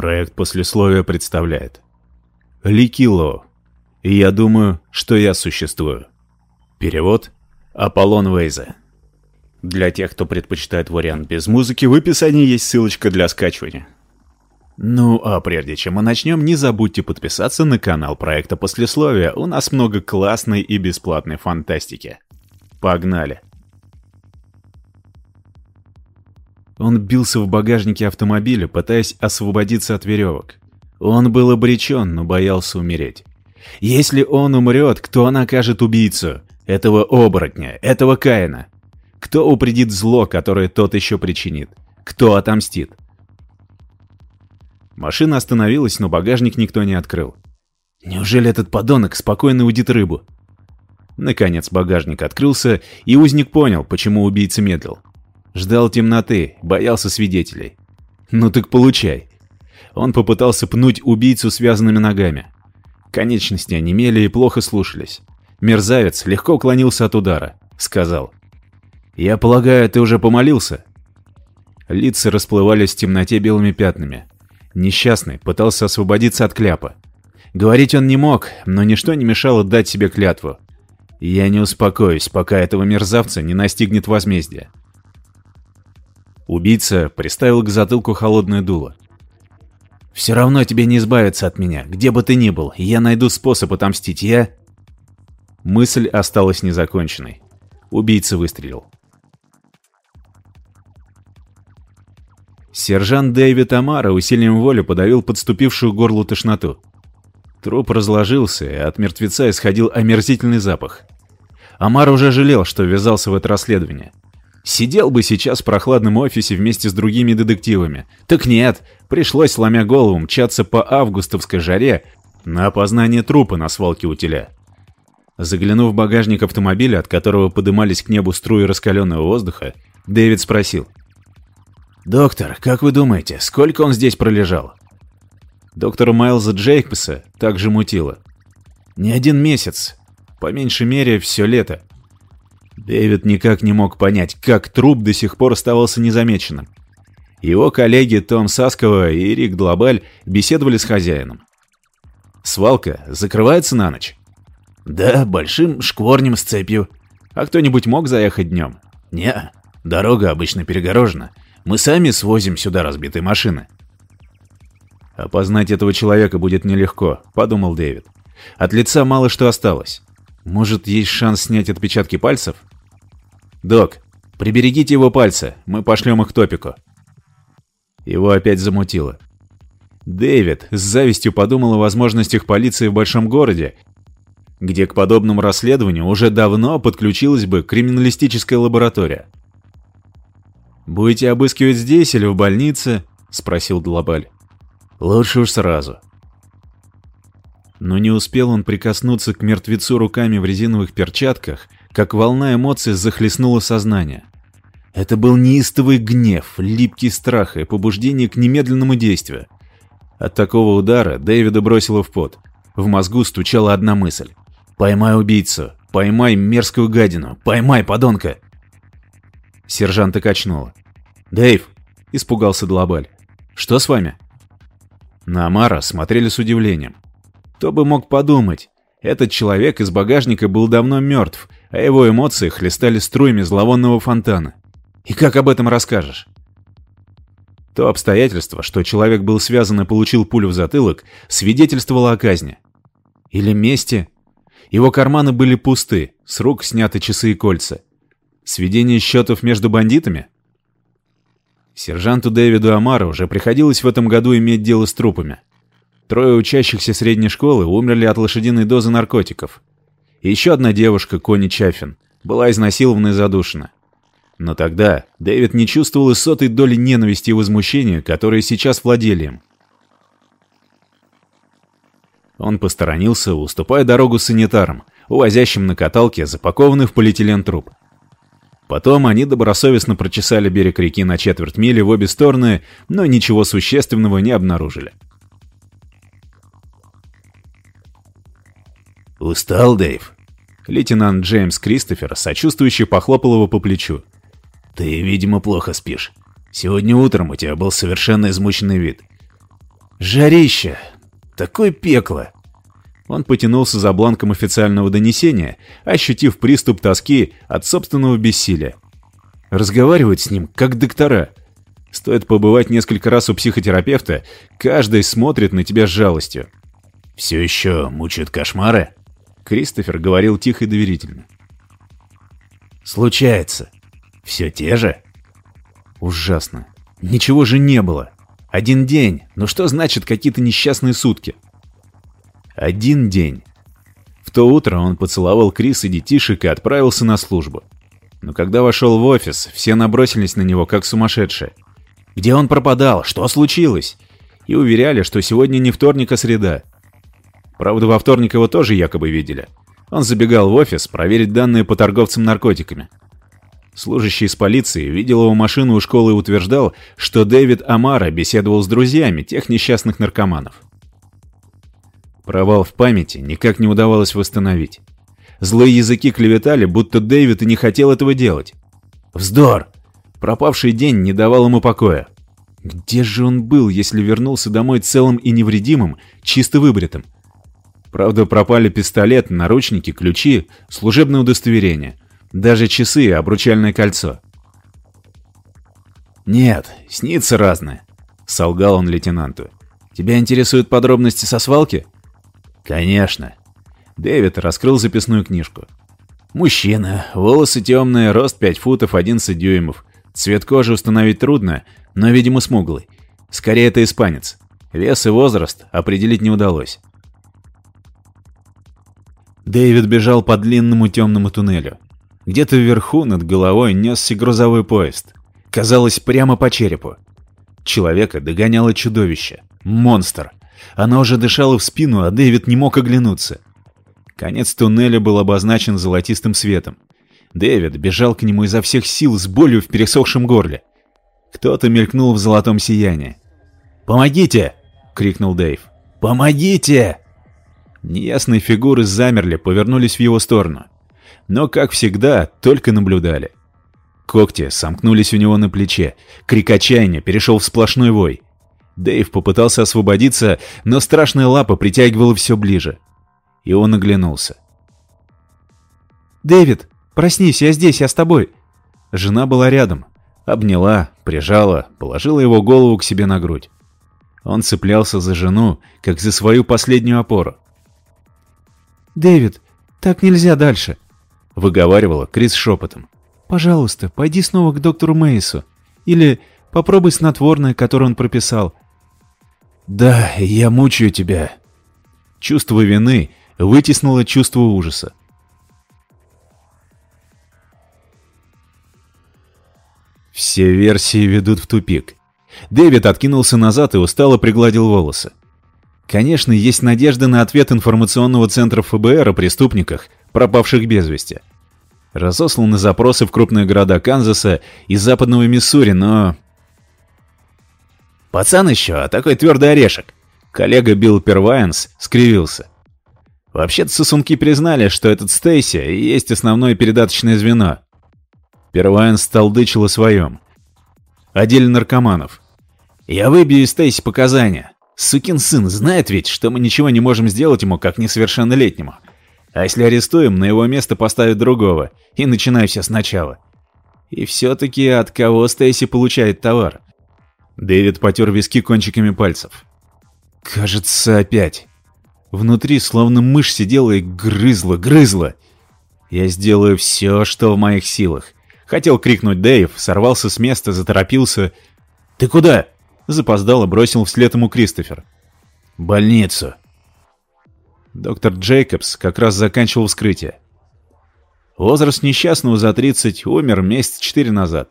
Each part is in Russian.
Проект послесловия представляет. Ликило. Я думаю, что я существую. Перевод Аполлон Вейза. Для тех, кто предпочитает вариант без музыки, в описании есть ссылочка для скачивания. Ну, а прежде чем мы начнем, не забудьте подписаться на канал проекта Послесловия. У нас много классной и бесплатной фантастики. Погнали! Он бился в багажнике автомобиля, пытаясь освободиться от веревок. Он был обречен, но боялся умереть. Если он умрет, кто накажет убийцу? Этого оборотня, этого Каина. Кто упредит зло, которое тот еще причинит? Кто отомстит? Машина остановилась, но багажник никто не открыл. Неужели этот подонок спокойно удит рыбу? Наконец багажник открылся, и узник понял, почему убийца медлил. Ждал темноты, боялся свидетелей. Ну так получай. Он попытался пнуть убийцу связанными ногами. Конечности онемели и плохо слушались. Мерзавец легко уклонился от удара. Сказал. «Я полагаю, ты уже помолился?» Лица расплывались в темноте белыми пятнами. Несчастный пытался освободиться от кляпа. Говорить он не мог, но ничто не мешало дать себе клятву. «Я не успокоюсь, пока этого мерзавца не настигнет возмездие». Убийца приставил к затылку холодное дуло. «Все равно тебе не избавиться от меня, где бы ты ни был, я найду способ отомстить, я...» Мысль осталась незаконченной. Убийца выстрелил. Сержант Дэвид Амара усилием воли подавил подступившую горлу тошноту. Труп разложился, и от мертвеца исходил омерзительный запах. Амар уже жалел, что ввязался в это расследование. Сидел бы сейчас в прохладном офисе вместе с другими детективами. Так нет, пришлось, сломя голову, мчаться по августовской жаре на опознание трупа на свалке утиля. Заглянув в багажник автомобиля, от которого подымались к небу струи раскаленного воздуха, Дэвид спросил. «Доктор, как вы думаете, сколько он здесь пролежал?» Доктора Майлза Джейкбса также мутило. «Не один месяц. По меньшей мере, все лето. Дэвид никак не мог понять, как труп до сих пор оставался незамеченным. Его коллеги Том Саскова и Рик Длабаль беседовали с хозяином. «Свалка закрывается на ночь?» «Да, большим шкворнем с цепью. А кто-нибудь мог заехать днем?» «Не, дорога обычно перегорожена. Мы сами свозим сюда разбитые машины». «Опознать этого человека будет нелегко», — подумал Дэвид. «От лица мало что осталось. Может, есть шанс снять отпечатки пальцев?» «Док, приберегите его пальцы, мы пошлем их топику». Его опять замутило. Дэвид с завистью подумал о возможностях полиции в большом городе, где к подобному расследованию уже давно подключилась бы криминалистическая лаборатория. «Будете обыскивать здесь или в больнице?» — спросил Длабаль. «Лучше уж сразу». Но не успел он прикоснуться к мертвецу руками в резиновых перчатках, как волна эмоций захлестнула сознание. Это был неистовый гнев, липкий страх и побуждение к немедленному действию. От такого удара Дэвида бросило в пот. В мозгу стучала одна мысль. «Поймай убийцу! Поймай мерзкую гадину! Поймай, подонка!» Сержанта качнуло. «Дэйв!» — испугался Длабаль. «Что с вами?» На Амара смотрели с удивлением. Кто бы мог подумать, этот человек из багажника был давно мертв, а его эмоции хлестали струями зловонного фонтана. И как об этом расскажешь? То обстоятельство, что человек был связан и получил пулю в затылок, свидетельствовало о казни. Или мести. Его карманы были пусты, с рук сняты часы и кольца. Сведение счетов между бандитами? Сержанту Дэвиду Амару уже приходилось в этом году иметь дело с трупами. Трое учащихся средней школы умерли от лошадиной дозы наркотиков. И еще одна девушка, Кони Чаффин, была изнасилована и задушена. Но тогда Дэвид не чувствовал и сотой доли ненависти и возмущения, которые сейчас владели им. Он посторонился, уступая дорогу санитарам, увозящим на каталке запакованный в полиэтилен труп. Потом они добросовестно прочесали берег реки на четверть мили в обе стороны, но ничего существенного не обнаружили. «Устал, Дэйв?» Лейтенант Джеймс Кристофер сочувствующе похлопал его по плечу. «Ты, видимо, плохо спишь. Сегодня утром у тебя был совершенно измученный вид». Жарище! Такое пекло! Он потянулся за бланком официального донесения, ощутив приступ тоски от собственного бессилия. Разговаривать с ним, как доктора. Стоит побывать несколько раз у психотерапевта, каждый смотрит на тебя с жалостью. «Все еще мучают кошмары?» Кристофер говорил тихо и доверительно. «Случается. Все те же?» «Ужасно. Ничего же не было. Один день. Но что значит какие-то несчастные сутки?» Один день. В то утро он поцеловал Крис и детишек и отправился на службу. Но когда вошел в офис, все набросились на него, как сумасшедшие. Где он пропадал? Что случилось? И уверяли, что сегодня не вторник, а среда. Правда, во вторник его тоже якобы видели. Он забегал в офис проверить данные по торговцам наркотиками. Служащий из полиции видел его машину у школы и утверждал, что Дэвид Амара беседовал с друзьями тех несчастных наркоманов. Провал в памяти никак не удавалось восстановить. Злые языки клеветали, будто Дэвид и не хотел этого делать. Вздор! Пропавший день не давал ему покоя. Где же он был, если вернулся домой целым и невредимым, чисто выбритым? Правда, пропали пистолет, наручники, ключи, служебное удостоверение, даже часы и обручальное кольцо. «Нет, снится разное», — солгал он лейтенанту. «Тебя интересуют подробности со свалки?» «Конечно». Дэвид раскрыл записную книжку. «Мужчина, волосы темные, рост 5 футов 11 дюймов. Цвет кожи установить трудно, но, видимо, смуглый. Скорее, это испанец. Вес и возраст определить не удалось». Дэвид бежал по длинному темному туннелю. Где-то вверху над головой несся грузовой поезд. Казалось, прямо по черепу. Человека догоняло чудовище. Монстр. Она уже дышала в спину, а Дэвид не мог оглянуться. Конец туннеля был обозначен золотистым светом. Дэвид бежал к нему изо всех сил с болью в пересохшем горле. Кто-то мелькнул в золотом сиянии. «Помогите!» — крикнул Дэйв. «Помогите!» Неясные фигуры замерли, повернулись в его сторону. Но, как всегда, только наблюдали. Когти сомкнулись у него на плече. Крик отчаяния перешел в сплошной вой. Дэйв попытался освободиться, но страшная лапа притягивала все ближе. И он оглянулся. «Дэвид, проснись, я здесь, я с тобой!» Жена была рядом. Обняла, прижала, положила его голову к себе на грудь. Он цеплялся за жену, как за свою последнюю опору. «Дэвид, так нельзя дальше», — выговаривала Крис шепотом. «Пожалуйста, пойди снова к доктору Мейсу. Или попробуй снотворное, которое он прописал. «Да, я мучаю тебя». Чувство вины вытеснило чувство ужаса. Все версии ведут в тупик. Дэвид откинулся назад и устало пригладил волосы. Конечно, есть надежда на ответ информационного центра ФБР о преступниках, пропавших без вести. Разосланы запросы в крупные города Канзаса и западного Миссури, но Пацан еще, а такой твердый орешек. Коллега Билл Первайнс скривился. Вообще-то сосунки признали, что этот Стейси и есть основное передаточное звено. Первайнс толдычил о своем. О наркоманов. Я выбью из Стейси показания. Сукин сын знает ведь, что мы ничего не можем сделать ему, как несовершеннолетнему. А если арестуем, на его место поставят другого, и начинаю все сначала. И все-таки от кого Стейси получает товар? Дэвид потер виски кончиками пальцев. «Кажется, опять. Внутри словно мышь сидела и грызла, грызла. Я сделаю все, что в моих силах». Хотел крикнуть Дэйв, сорвался с места, заторопился. «Ты куда?» Запоздало бросил вслед ему Кристофер. «Больницу». Доктор Джейкобс как раз заканчивал вскрытие. Возраст несчастного за 30 умер месяц четыре назад.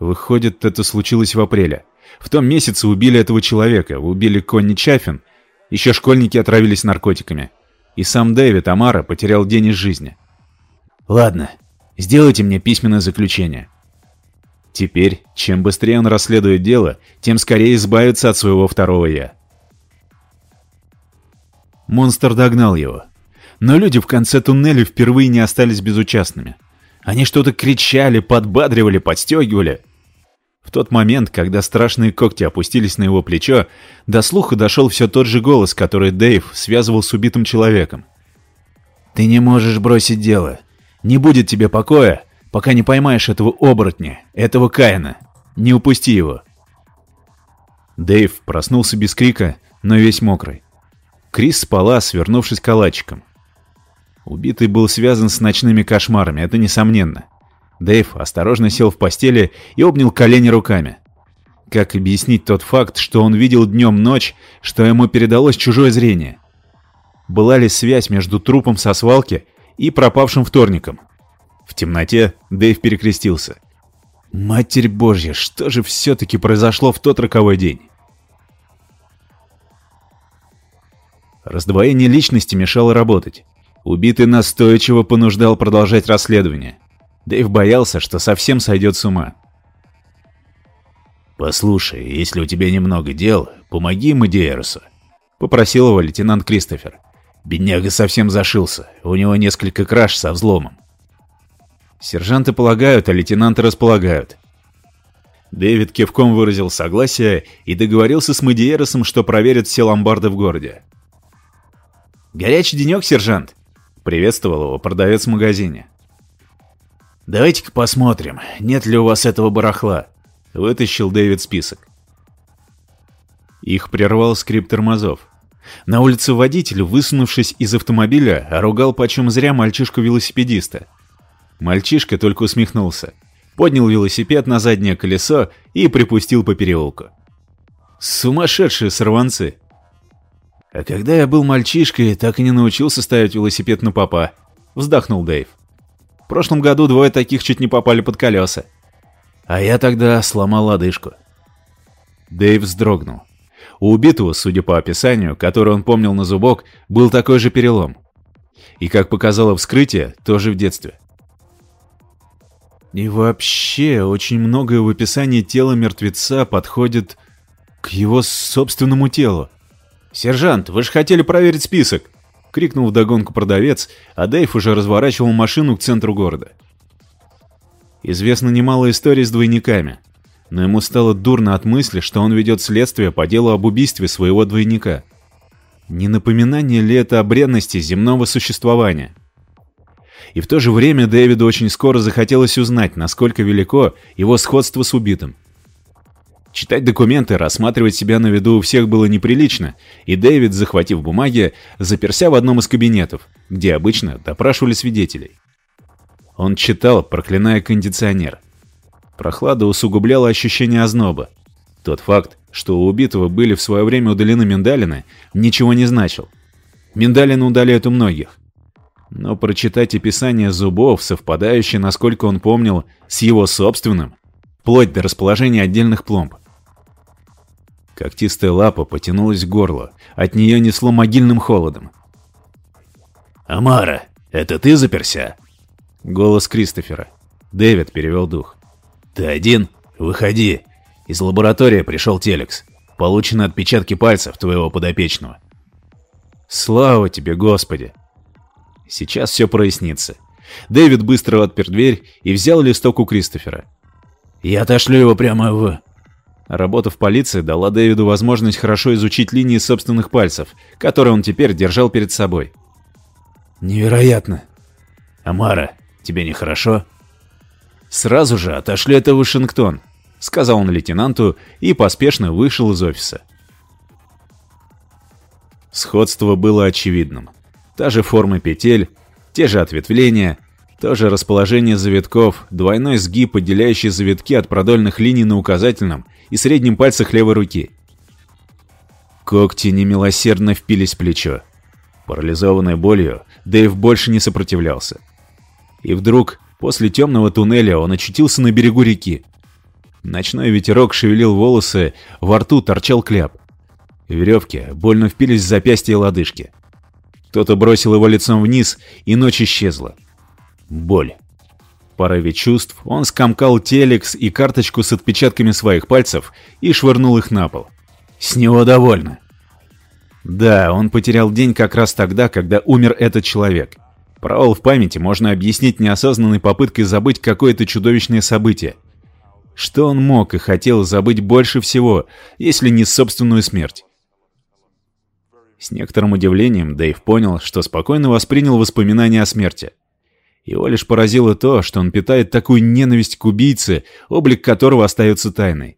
Выходит, это случилось в апреле. В том месяце убили этого человека, убили Конни Чаффин. Еще школьники отравились наркотиками. И сам Дэвид Амара потерял день из жизни. Ладно, сделайте мне письменное заключение. Теперь, чем быстрее он расследует дело, тем скорее избавится от своего второго «я». Монстр догнал его. Но люди в конце туннеля впервые не остались безучастными. Они что-то кричали, подбадривали, подстегивали. В тот момент, когда страшные когти опустились на его плечо, до слуха дошел все тот же голос, который Дэйв связывал с убитым человеком. «Ты не можешь бросить дело. Не будет тебе покоя, пока не поймаешь этого оборотня, этого Каина. Не упусти его». Дэйв проснулся без крика, но весь мокрый. Крис спала, свернувшись калачиком. Убитый был связан с ночными кошмарами, это несомненно. Дэйв осторожно сел в постели и обнял колени руками. Как объяснить тот факт, что он видел днем ночь, что ему передалось чужое зрение? Была ли связь между трупом со свалки и пропавшим вторником? В темноте Дэйв перекрестился. Матерь Божья, что же все-таки произошло в тот роковой день? Раздвоение личности мешало работать. Убитый настойчиво понуждал продолжать расследование. Дэйв боялся, что совсем сойдет с ума. «Послушай, если у тебя немного дел, помоги Мадиэрусу», — попросил его лейтенант Кристофер. «Бедняга совсем зашился, у него несколько краж со взломом». Сержанты полагают, а лейтенанты располагают. Дэвид кивком выразил согласие и договорился с Мадиеросом, что проверит все ломбарды в городе. «Горячий денек, сержант!» — приветствовал его продавец в магазине. «Давайте-ка посмотрим, нет ли у вас этого барахла», — вытащил Дэвид список. Их прервал скрип тормозов. На улице водитель, высунувшись из автомобиля, ругал почем зря мальчишку-велосипедиста. Мальчишка только усмехнулся, поднял велосипед на заднее колесо и припустил по переулку. Сумасшедшие сорванцы! А когда я был мальчишкой, так и не научился ставить велосипед на попа, вздохнул Дэйв. В прошлом году двое таких чуть не попали под колеса. А я тогда сломал лодыжку. Дэйв вздрогнул. У убитого, судя по описанию, которое он помнил на зубок, был такой же перелом. И, как показало вскрытие, тоже в детстве. И вообще, очень многое в описании тела мертвеца подходит к его собственному телу. «Сержант, вы же хотели проверить список!» — крикнул вдогонку продавец, а Дэйв уже разворачивал машину к центру города. Известно немало историй с двойниками, но ему стало дурно от мысли, что он ведет следствие по делу об убийстве своего двойника. Не напоминание ли это о бренности земного существования? И в то же время Дэвиду очень скоро захотелось узнать, насколько велико его сходство с убитым. Читать документы, рассматривать себя на виду у всех было неприлично, и Дэвид, захватив бумаги, заперся в одном из кабинетов, где обычно допрашивали свидетелей. Он читал, проклиная кондиционер. Прохлада усугубляла ощущение озноба. Тот факт, что у убитого были в свое время удалены миндалины, ничего не значил. Миндалины удаляют у многих. Но прочитать описание зубов, совпадающее, насколько он помнил, с его собственным, вплоть до расположения отдельных пломб. Когтистая лапа потянулась к горлу, от нее несло могильным холодом. «Амара, это ты заперся?» Голос Кристофера. Дэвид перевел дух. «Ты один? Выходи. Из лаборатории пришел телекс. Получены отпечатки пальцев твоего подопечного». «Слава тебе, Господи!» Сейчас все прояснится. Дэвид быстро отпер дверь и взял листок у Кристофера. Я отошлю его прямо в...» Работа в полиции дала Дэвиду возможность хорошо изучить линии собственных пальцев, которые он теперь держал перед собой. «Невероятно! Амара, тебе нехорошо?» «Сразу же отошли это в Вашингтон», — сказал он лейтенанту и поспешно вышел из офиса. Сходство было очевидным. Та же форма петель, те же ответвления, тоже расположение завитков, двойной сгиб, отделяющий завитки от продольных линий на указательном и среднем пальцах левой руки. Когти немилосердно впились в плечо. Парализованный болью, Дэйв больше не сопротивлялся. И вдруг, после темного туннеля, он очутился на берегу реки. Ночной ветерок шевелил волосы, во рту торчал кляп. Веревки больно впились в запястья и лодыжки. Кто-то бросил его лицом вниз, и ночь исчезла. Боль. В порыве чувств он скомкал телекс и карточку с отпечатками своих пальцев и швырнул их на пол. С него довольно. Да, он потерял день как раз тогда, когда умер этот человек. Провал в памяти можно объяснить неосознанной попыткой забыть какое-то чудовищное событие. Что он мог и хотел забыть больше всего, если не собственную смерть? С некоторым удивлением Дэйв понял, что спокойно воспринял воспоминания о смерти. Его лишь поразило то, что он питает такую ненависть к убийце, облик которого остается тайной.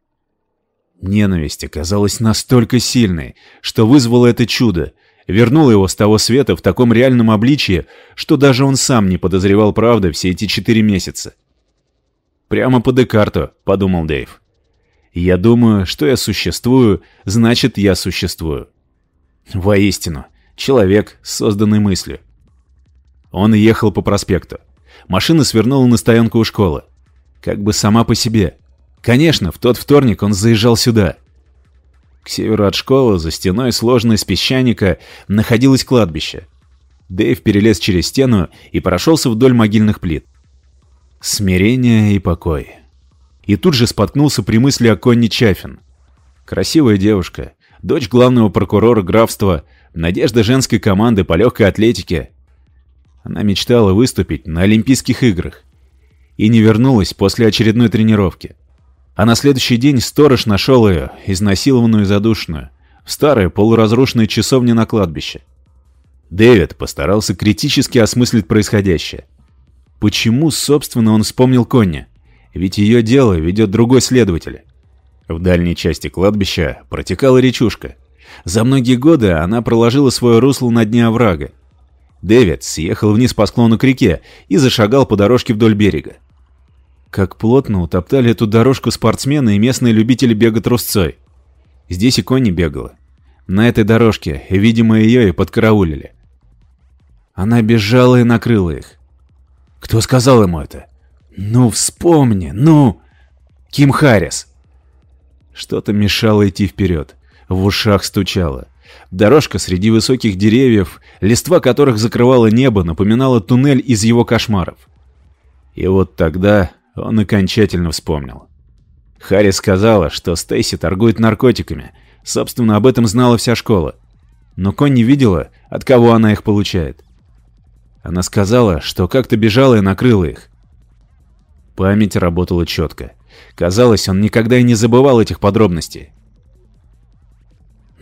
Ненависть оказалась настолько сильной, что вызвало это чудо, вернуло его с того света в таком реальном обличье, что даже он сам не подозревал правды все эти четыре месяца. «Прямо по Декарту», — подумал Дэйв. «Я думаю, что я существую, значит, я существую». Воистину, человек, созданный мыслью. Он ехал по проспекту. Машина свернула на стоянку у школы. Как бы сама по себе. Конечно, в тот вторник он заезжал сюда. К северу от школы, за стеной сложной из песчаника, находилось кладбище. Дэйв перелез через стену и прошелся вдоль могильных плит. Смирение и покой. И тут же споткнулся при мысли о Конни Чаффин. Красивая девушка, дочь главного прокурора графства, надежда женской команды по легкой атлетике. Она мечтала выступить на Олимпийских играх. И не вернулась после очередной тренировки. А на следующий день сторож нашел ее, изнасилованную и задушенную, в старой полуразрушенной часовне на кладбище. Дэвид постарался критически осмыслить происходящее. Почему, собственно, он вспомнил Конни? Ведь ее дело ведет другой следователь. В дальней части кладбища протекала речушка. За многие годы она проложила свое русло на дне оврага. Дэвид съехал вниз по склону к реке и зашагал по дорожке вдоль берега. Как плотно утоптали эту дорожку спортсмены и местные любители бега трусцой. Здесь и Конни бегала. На этой дорожке, видимо, ее и подкараулили. Она бежала и накрыла их. Кто сказал ему это? Ну, вспомни, ну! Ким Харрис. Что-то мешало идти вперед. В ушах стучало. Дорожка среди высоких деревьев, листва которых закрывало небо, напоминала туннель из его кошмаров. И вот тогда он окончательно вспомнил. Харри сказала, что Стейси торгует наркотиками. Собственно, об этом знала вся школа. Но Конни видела, от кого она их получает. Она сказала, что как-то бежала и накрыла их. Память работала четко. Казалось, он никогда и не забывал этих подробностей.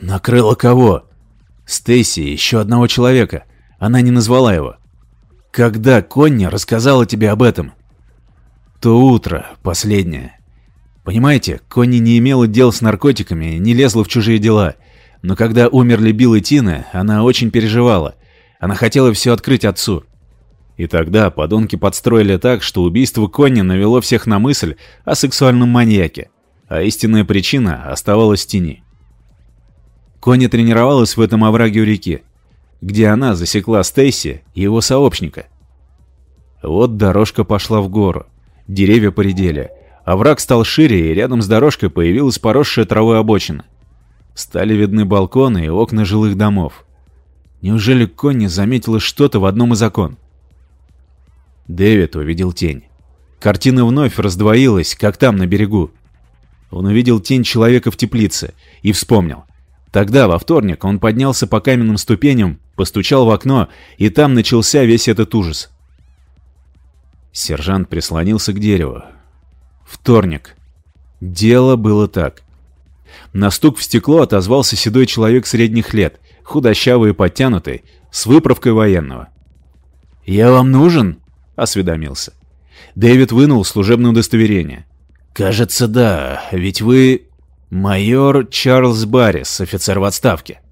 «Накрыла кого?» «Стейси и еще одного человека. Она не назвала его. Когда Конни рассказала тебе об этом?» То утро, последнее. Понимаете, Конни не имела дел с наркотиками, не лезла в чужие дела. Но когда умерли Билл и Тина, она очень переживала. Она хотела все открыть отцу. И тогда подонки подстроили так, что убийство Конни навело всех на мысль о сексуальном маньяке, а истинная причина оставалась в тени. Конни тренировалась в этом овраге у реки, где она засекла Стейси и его сообщника. Вот дорожка пошла в гору. Деревья поредели. Овраг стал шире, и рядом с дорожкой появилась поросшая травой обочина. Стали видны балконы и окна жилых домов. Неужели Конни заметила что-то в одном из окон? Дэвид увидел тень. Картина вновь раздвоилась, как там, на берегу. Он увидел тень человека в теплице и вспомнил. Тогда, во вторник, он поднялся по каменным ступеням, постучал в окно, и там начался весь этот ужас. Сержант прислонился к дереву. Вторник. Дело было так. На стук в стекло отозвался седой человек средних лет, худощавый и подтянутый, с выправкой военного. «Я вам нужен?» — осведомился. Дэвид вынул служебное удостоверение. «Кажется, да, ведь вы...» «Майор Чарльз Баррис, офицер в отставке».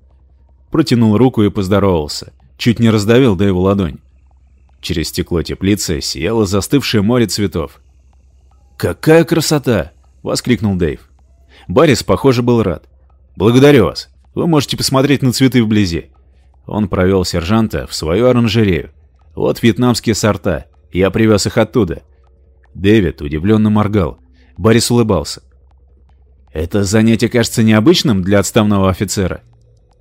Протянул руку и поздоровался. Чуть не раздавил Дэйву ладонь. Через стекло теплицы сияло застывшее море цветов. «Какая красота!» — воскликнул Дэйв. Баррис, похоже, был рад. «Благодарю вас. Вы можете посмотреть на цветы вблизи». Он провел сержанта в свою оранжерею. «Вот вьетнамские сорта. Я привез их оттуда». Дэвид удивленно моргал. Борис улыбался. «Это занятие кажется необычным для отставного офицера?»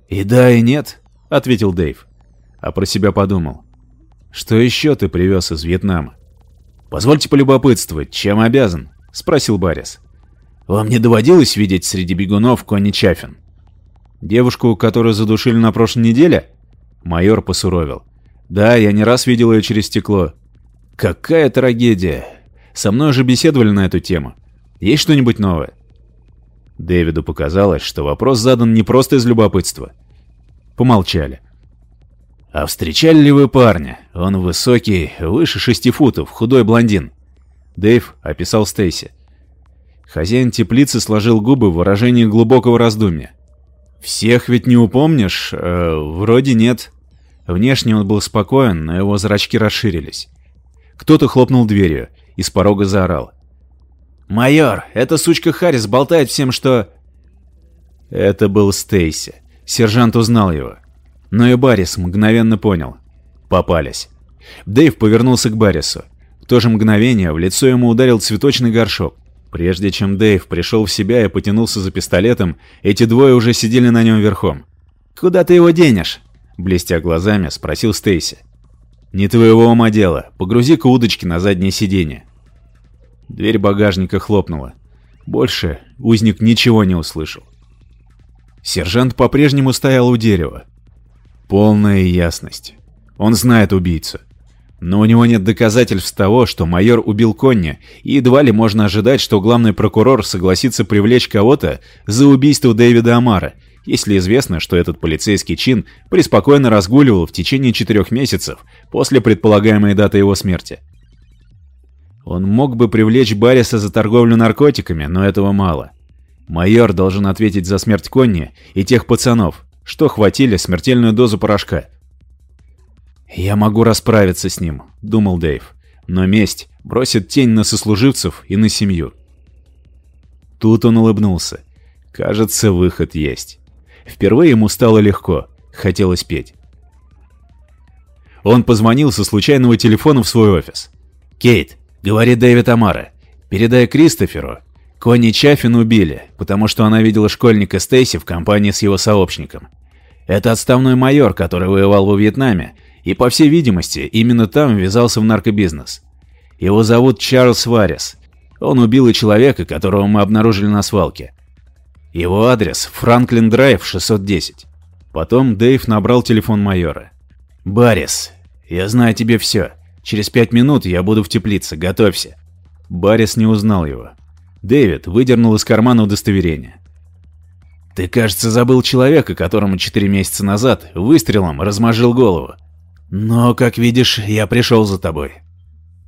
«И да, и нет», — ответил Дэйв. А про себя подумал. «Что еще ты привез из Вьетнама?» «Позвольте полюбопытствовать, чем обязан?» — спросил Баррис. «Вам не доводилось видеть среди бегунов Конни Чаффин?» «Девушку, которую задушили на прошлой неделе?» Майор посуровил. «Да, я не раз видел ее через стекло. Какая трагедия! Со мной уже беседовали на эту тему. Есть что-нибудь новое?» Дэвиду показалось, что вопрос задан не просто из любопытства. Помолчали. «А встречали ли вы парня? Он высокий, выше шести футов, худой блондин». Дэйв описал Стейси. Хозяин теплицы сложил губы в выражении глубокого раздумья. «Всех ведь не упомнишь? Э, вроде нет». Внешне он был спокоен, но его зрачки расширились. Кто-то хлопнул дверью и с порога заорал. «Майор, эта сучка Харрис болтает всем, что...» Это был Стейси. Сержант узнал его. Но и Баррис мгновенно понял. Попались. Дэйв повернулся к Баррису. В то же мгновение в лицо ему ударил цветочный горшок. Прежде чем Дэйв пришел в себя и потянулся за пистолетом, эти двое уже сидели на нем верхом. «Куда ты его денешь?» Блестя глазами, спросил Стейси. «Не твоего ума дело. Погрузи-ка удочки на заднее сиденье». Дверь багажника хлопнула. Больше узник ничего не услышал. Сержант по-прежнему стоял у дерева. Полная ясность. Он знает убийцу. Но у него нет доказательств того, что майор убил Конни, и едва ли можно ожидать, что главный прокурор согласится привлечь кого-то за убийство Дэвида Амара, если известно, что этот полицейский чин преспокойно разгуливал в течение четырех месяцев после предполагаемой даты его смерти. Он мог бы привлечь Барриса за торговлю наркотиками, но этого мало. Майор должен ответить за смерть Конни и тех пацанов, что хватили смертельную дозу порошка. «Я могу расправиться с ним», — думал Дэйв. «Но месть бросит тень на сослуживцев и на семью». Тут он улыбнулся. Кажется, выход есть. Впервые ему стало легко. Хотелось петь. Он позвонил со случайного телефона в свой офис. «Кейт, Говорит Дэвид Амара. Передай Кристоферу. Конни Чаффин убили, потому что она видела школьника Стейси в компании с его сообщником. Это отставной майор, который воевал во Вьетнаме, и, по всей видимости, именно там ввязался в наркобизнес. Его зовут Чарльз Варис. Он убил и человека, которого мы обнаружили на свалке. Его адрес – Франклин Драйв, 610. Потом Дэйв набрал телефон майора. «Баррис, я знаю тебе все. Через пять минут я буду в теплице, готовься». Баррис не узнал его. Дэвид выдернул из кармана удостоверение. «Ты, кажется, забыл человека, которому четыре месяца назад выстрелом размажил голову. Но, как видишь, я пришел за тобой.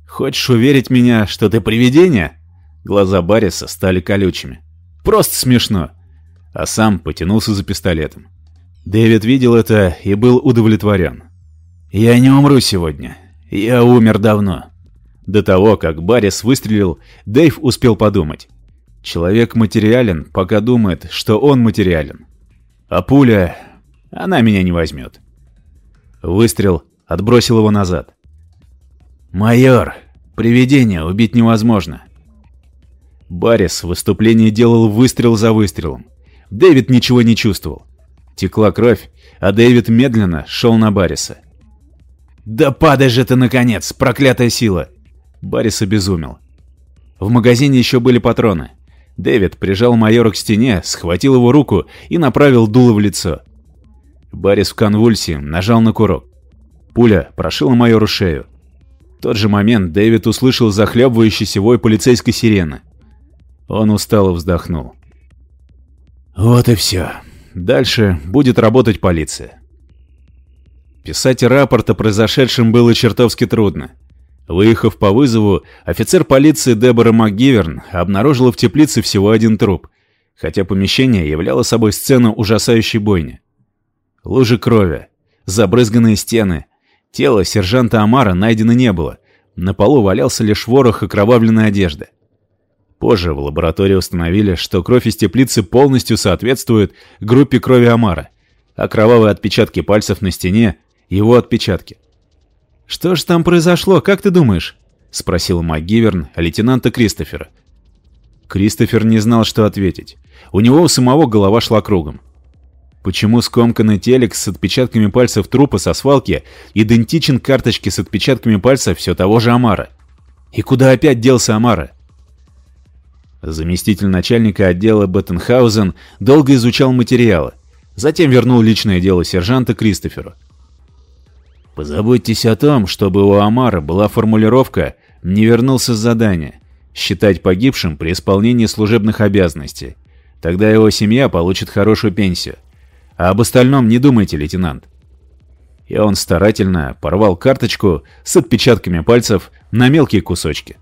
Хочешь уверить меня, что ты привидение?» Глаза Барриса стали колючими. «Просто смешно!» А сам потянулся за пистолетом. Дэвид видел это и был удовлетворен. «Я не умру сегодня. Я умер давно. До того, как Баррис выстрелил, Дэйв успел подумать. Человек материален, пока думает, что он материален. А пуля... она меня не возьмет. Выстрел отбросил его назад. «Майор, привидение убить невозможно». Баррис в выступлении делал выстрел за выстрелом. Дэвид ничего не чувствовал. Текла кровь, а Дэвид медленно шел на Барриса. «Да падай же ты, наконец, проклятая сила!» Баррис обезумел. В магазине еще были патроны. Дэвид прижал майора к стене, схватил его руку и направил дуло в лицо. Баррис в конвульсии нажал на курок. Пуля прошила майору шею. В тот же момент Дэвид услышал захлебывающийся вой полицейской сирены. Он устало вздохнул. Вот и все. Дальше будет работать полиция. Писать рапорт о произошедшем было чертовски трудно. Выехав по вызову, офицер полиции Дебора МакГиверн обнаружила в теплице всего один труп, хотя помещение являло собой сцену ужасающей бойни. Лужи крови, забрызганные стены. Тело сержанта Амара найдено не было. На полу валялся лишь ворох окровавленной одежды. Позже в лаборатории установили, что кровь из теплицы полностью соответствует группе крови Амара, а кровавые отпечатки пальцев на стене его отпечатки. «Что же там произошло, как ты думаешь?» — спросил МакГиверн лейтенанта Кристофера. Кристофер не знал, что ответить. У него у самого голова шла кругом. Почему скомканный телекс с отпечатками пальцев трупа со свалки идентичен карточке с отпечатками пальцев все того же Амара? И куда опять делся Амара? Заместитель начальника отдела Беттенхаузен долго изучал материалы, затем вернул личное дело сержанта Кристоферу. Позаботьтесь о том, чтобы у Амара была формулировка «не вернулся с задания». считать погибшим при исполнении служебных обязанностей. Тогда его семья получит хорошую пенсию. А об остальном не думайте, лейтенант. И он старательно порвал карточку с отпечатками пальцев на мелкие кусочки.